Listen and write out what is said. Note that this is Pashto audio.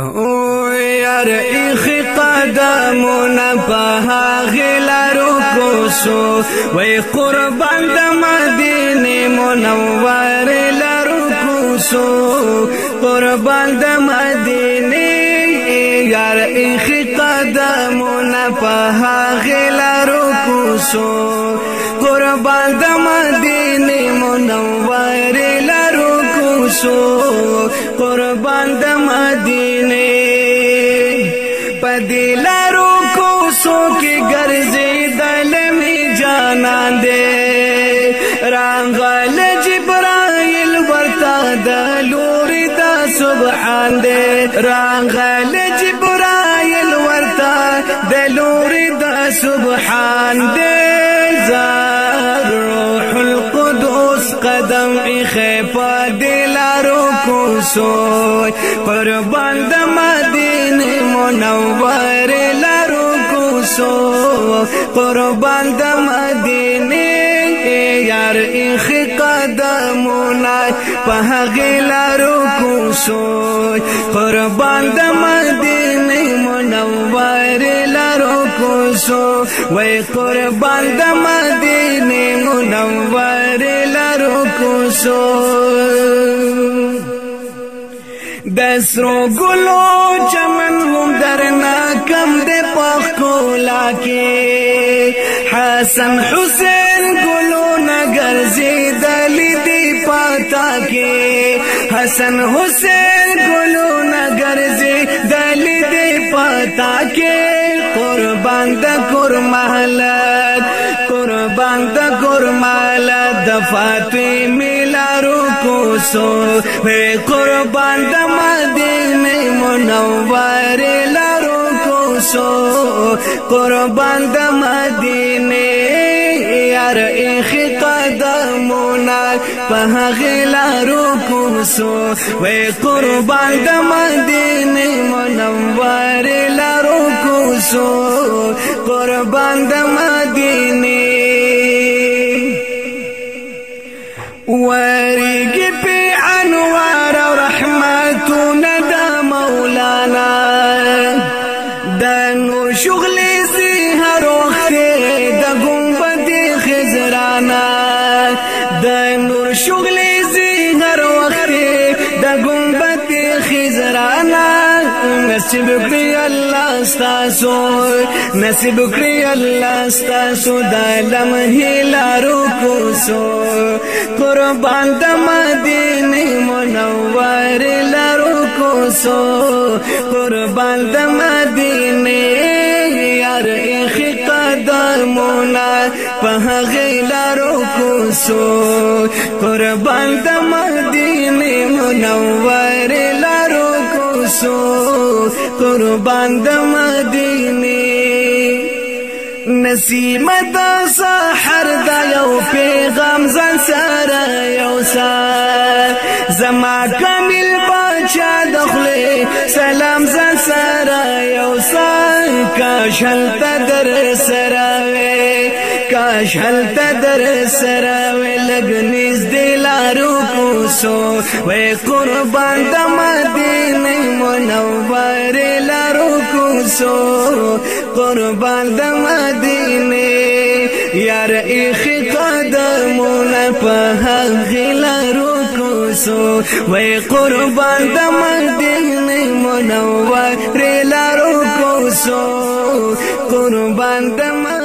او یار ایخ قدمونه په غلارو کوسو وای قربان د مدینه منور لارو کوسو قربان د مدینه یار ایخ قدمونه په غلارو کوسو قربان د مدینه منور سو قربان د مدینه پدلارو کو سو کې ګرځي دل می جانان دې رانغل جبرائیل ورتا د لور د سبحان دې رانغل جبرائیل ورتا د لور د سبحان دې قدم اخی پا دلارو کوسوی قربان دا مدین منور لارو کوسو قربان دا مدین یار اخی قدمونای پا حقی لارو کوسوی قربان دا مدین منور لارو کوسو وی قربان دا مدین منور لارو کوسو دسرو گلو چمن درنا کم دے پخ کو کے حسن حسین گلو نگر زی دلی دی پاتا کے حسن حسین گلو نگر زی دلی دی پاتا کے قربان دا قرمالک قربان دا قرمالک فاطمه لارو کوسو وی قربان د مدینه منور لارو کوسو قربان د مدینه یار اخ قدمونه په غلارو کوسو وی قربان د مدینه منور لارو کوسو قربان د مدینه نصیب کړی الله ستاسو نصیب کړی الله ستاسو د علم هلارو کوسو قربان د مدینه منور لارو کوسو قربان د مدینه یار اخ قدمونه په غیلارو کوسو قربان د مدینه منور لارو سو قربان د مدینه نسیم د سحر د یو پیغام ځان سره یو سار زما کامل بچا دخله سلام ځان سره یو سار کا شلت در سره کاش حل تدر سرا وی لگنیز دیلارو کوسو وی قربان دا مدینی سو قربان د مدینه یار ایخ قدمونه په هغلا روکو سو وای قربان د مدینه منور لارو کو سو قربان د